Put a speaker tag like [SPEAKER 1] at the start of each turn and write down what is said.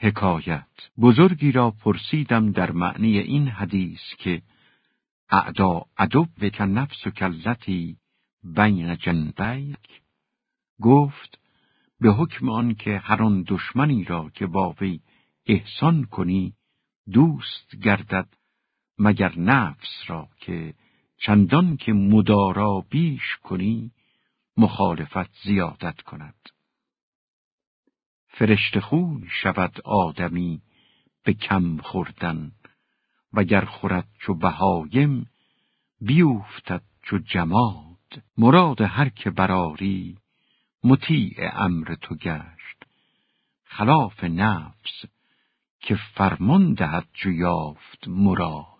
[SPEAKER 1] حکایت. بزرگی را پرسیدم در معنی این حدیث که اعدا عدو که نفس و کلتی بین جنبیک. گفت به حکم آن که هر آن دشمنی را که با وی احسان کنی دوست گردد مگر نفس را که چندان که مدارا بیش کنی مخالفت زیادت کند. فرشت خوی شود آدمی به کم خوردن وگر خورد چو بهایم بیوفتد چو جماد. مراد هر که براری مطیع امر تو گشت. خلاف نفس که فرمان دهد چو یافت مراد.